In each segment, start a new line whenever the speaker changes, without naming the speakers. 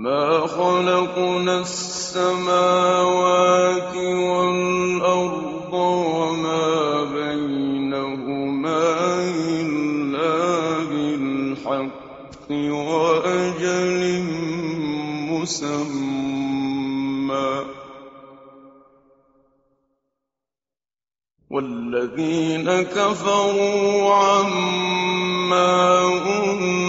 ما خلقنا السماوات والأرض وما بينهما إلا بالحق وأجل مسمى. والذين كفروا عما أنذروا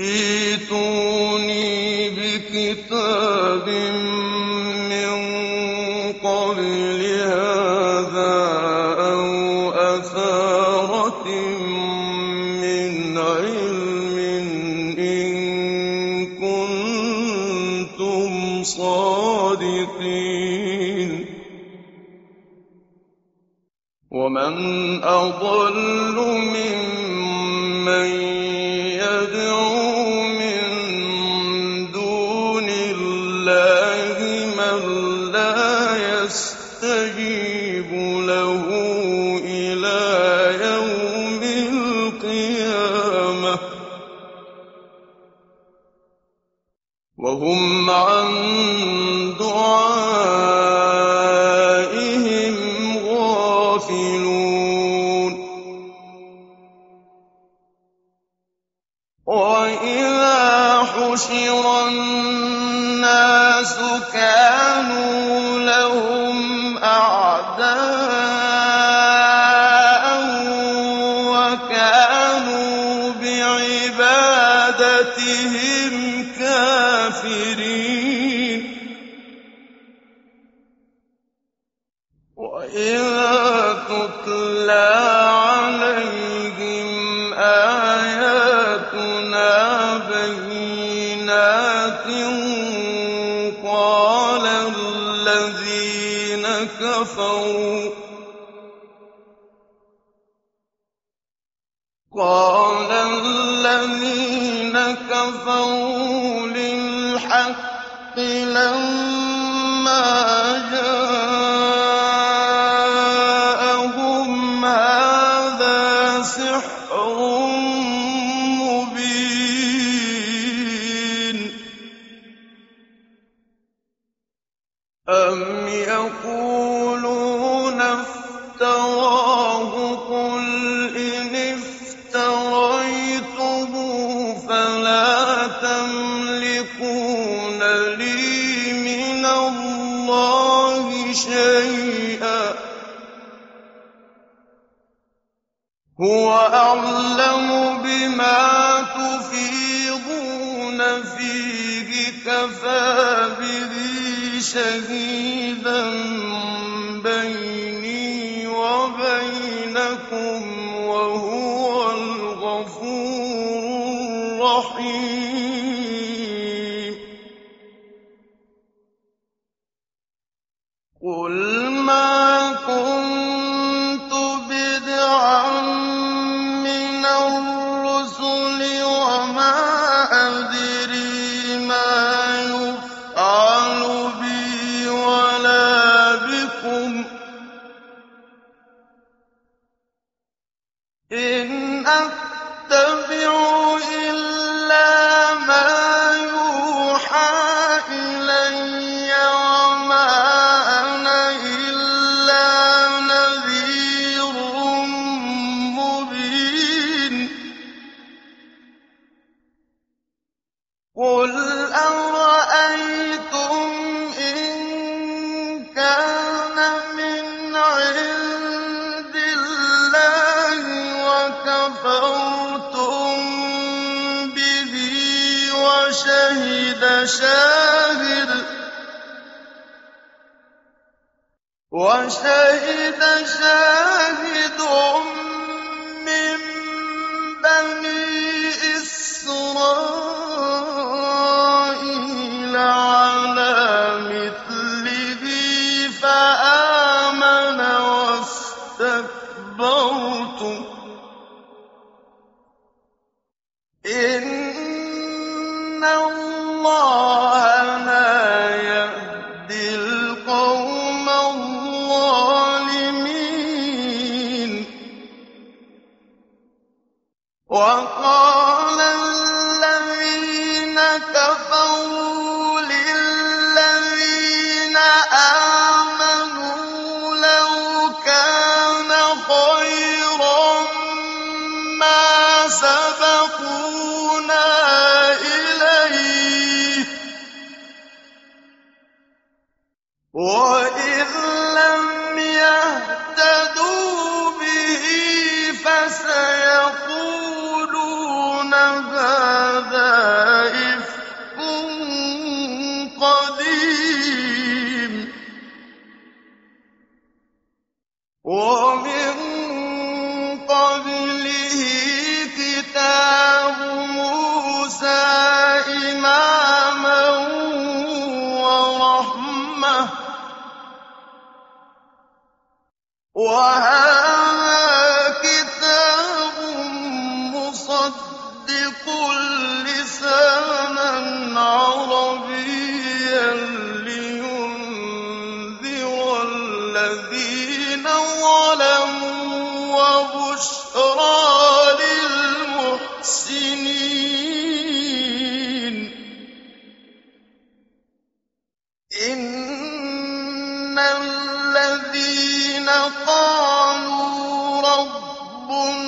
ائتوني بكتاب من قبل هذا أو أثارة من علم إن كنتم صادقين. ومن أضل وهم عن دعائهم كفروا. قال الذين كفروا للحق لما هو أعلم بما تفيضون فيه كفى به شهيدا بيني وبينكم.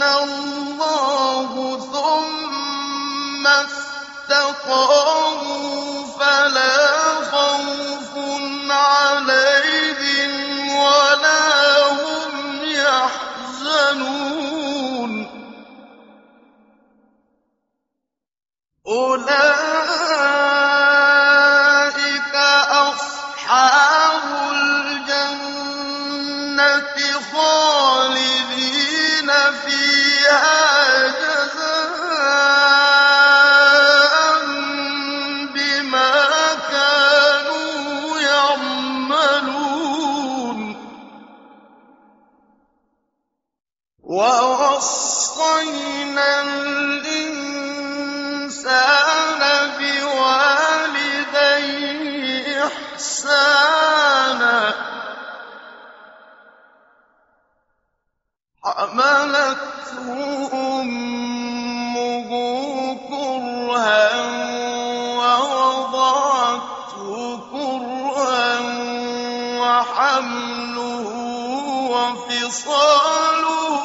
الله ثم استقاموا ووصينا الإنسان بوالديه إحسانا. حملته أمه كرها ووضعته كرها وحمله وفصاله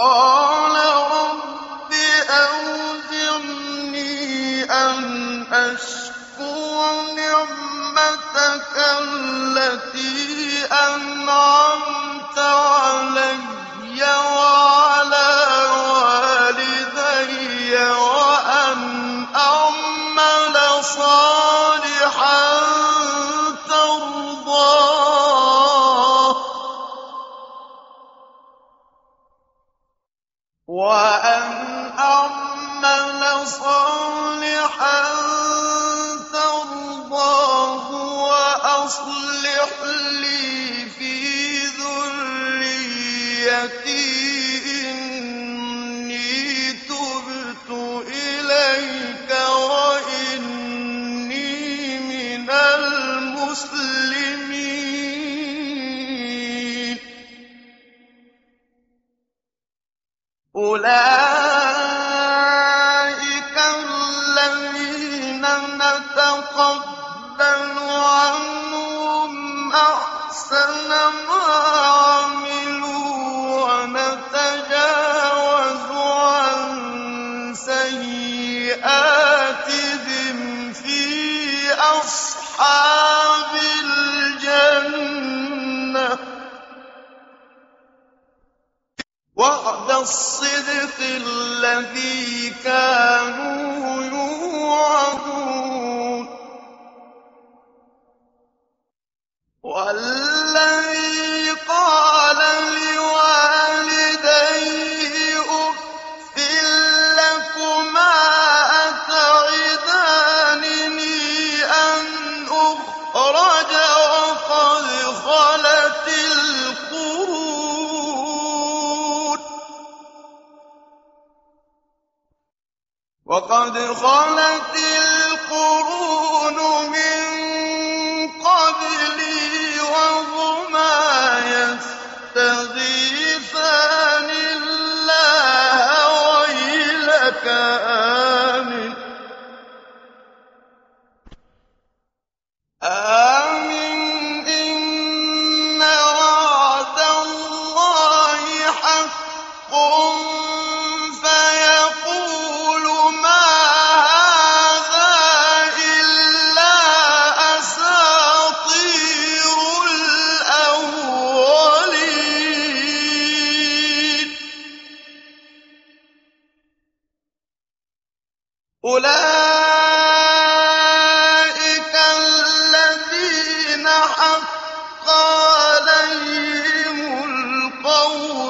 قَالَ رَبِّ أَوْزِعْنِي أَنْ أَشْكُرَ نِعْمَتَكَ الَّتِي أَنْعَمْتَ عَلَيَّ أَصْحَابِ الْجَنَّةِ. وَعْدَ الصِّدْقِ الَّذِي كَانُوا يُوعَدُونَ. وقد خلت القرون من وحق عليهم القول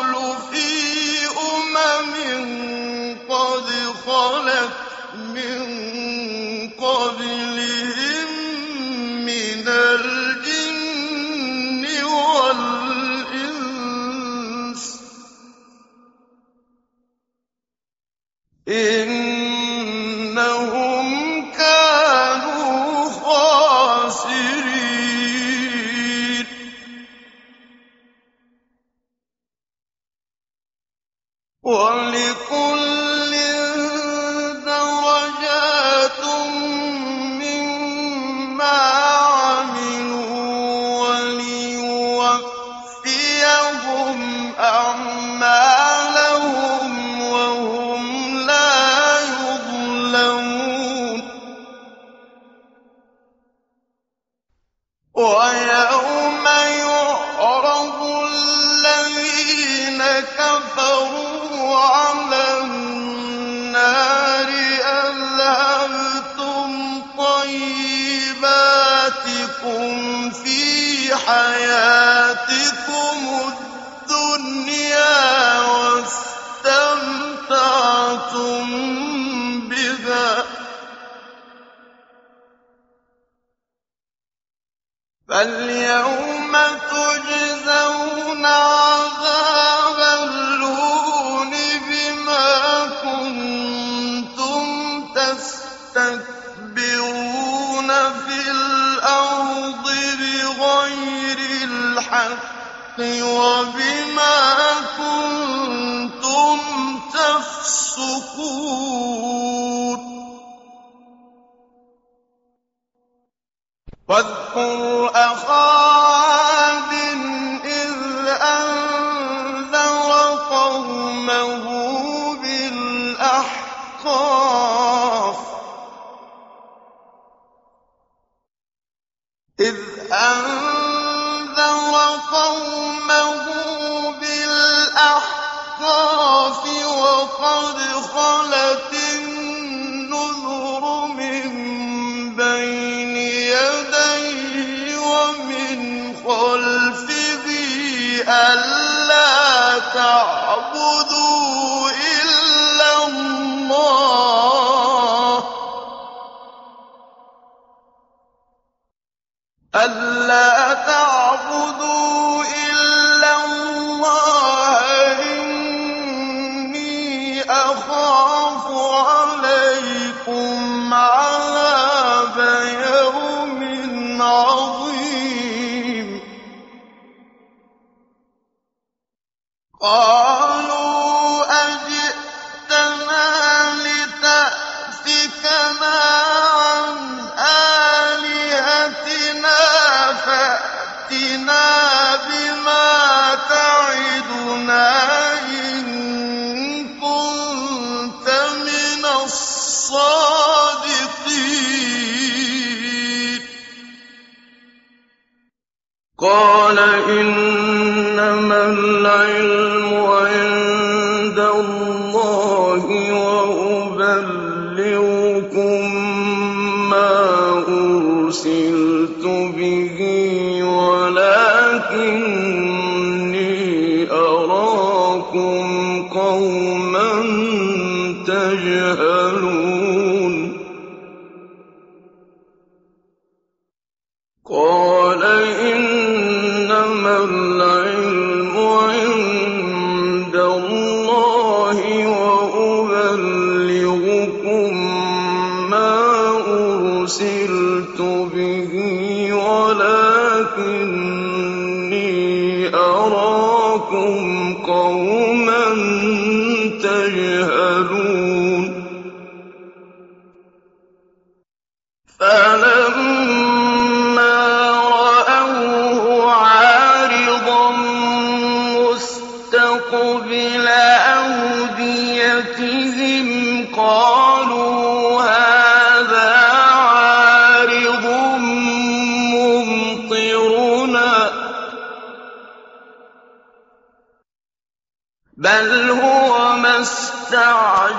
أَنَّهُمْ أَعْمَىٰ عَذَابَ الْهُونِ بِمَا كُنتُمْ تَسْتَكْبِرُونَ فِي الْأَرْضِ بِغَيْرِ الْحَقِّ وَبِمَا كُنتُمْ تَفْسُقُونَ. وَاذْكُرْ أَخَا بين يديه ومن خلفه ألا تعلم تجهلون قال إنما العلم عند الله وأبلغكم ما أرسلت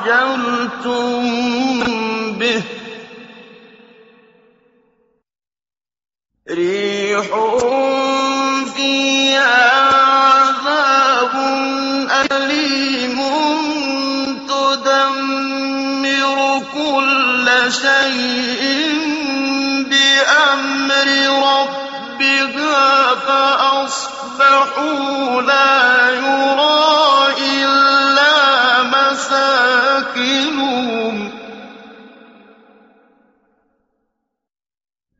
عجلتم به. ريح فيها عذاب أليم تدمر كل شيء بأمر ربها فأصبحوا لا يرى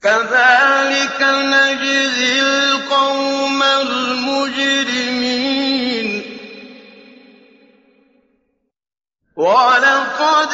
كذلك نجزي القوم المجرمين. ولقد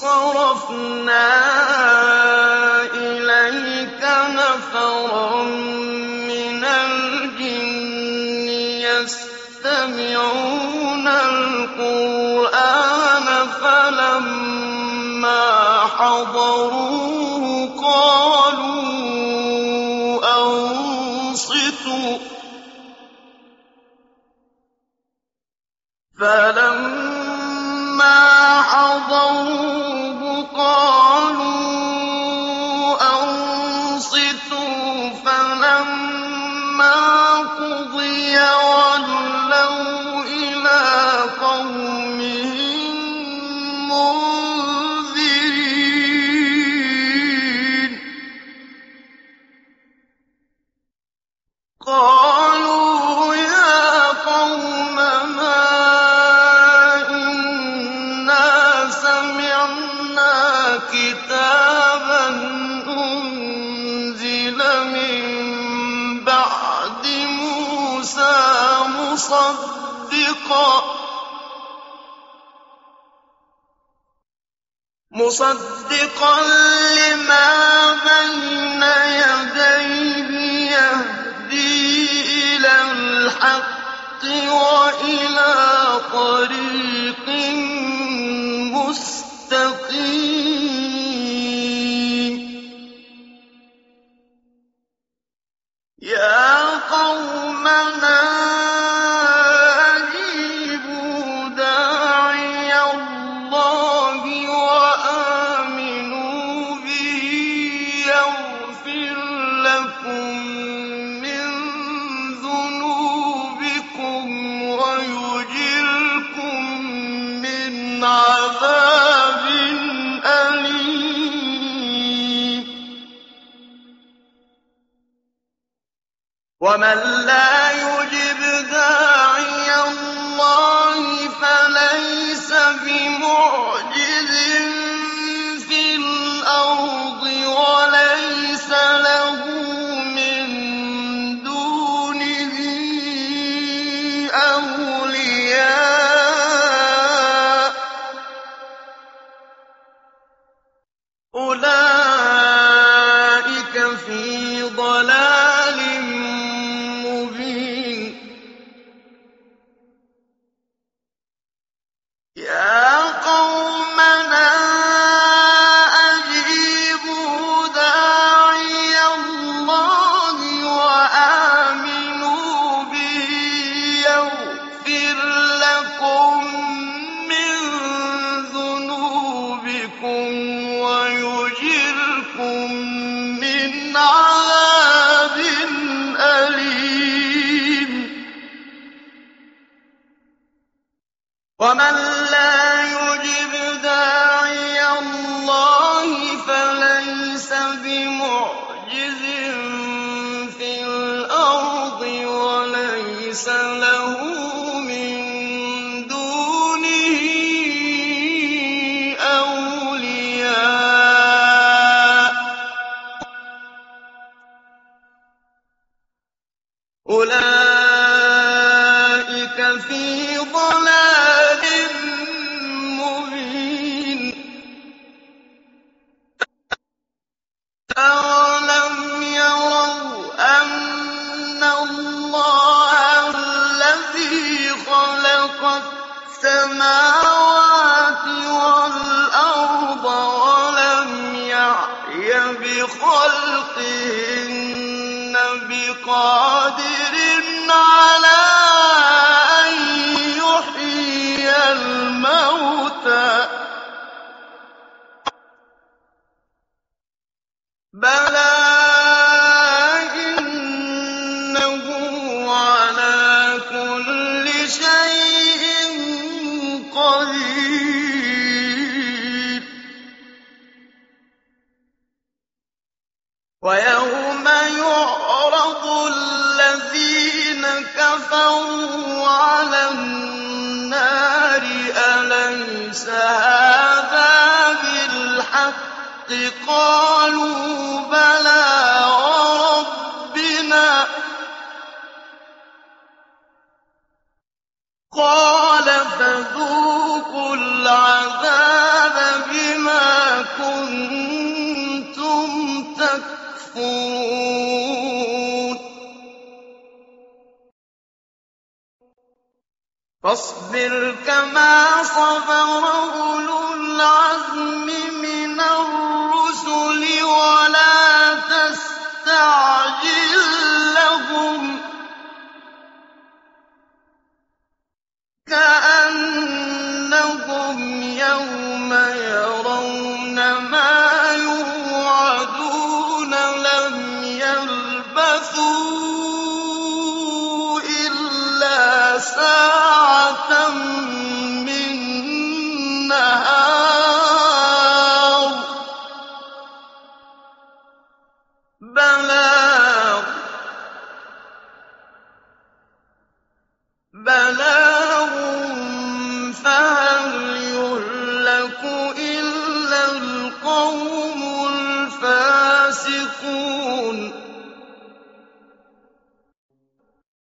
صرفنا إليك نفرا من الجن يستمعون القرآن فلما حضروه قالوا أنصتوا فلما حضروه يوم مُّصَدِّقًا لِّمَا بَيْنَ يَدَيْهِ يَهْدِي إِلَى الْحَقِّ وَإِلَىٰ طَرِيقٍ ومن لا في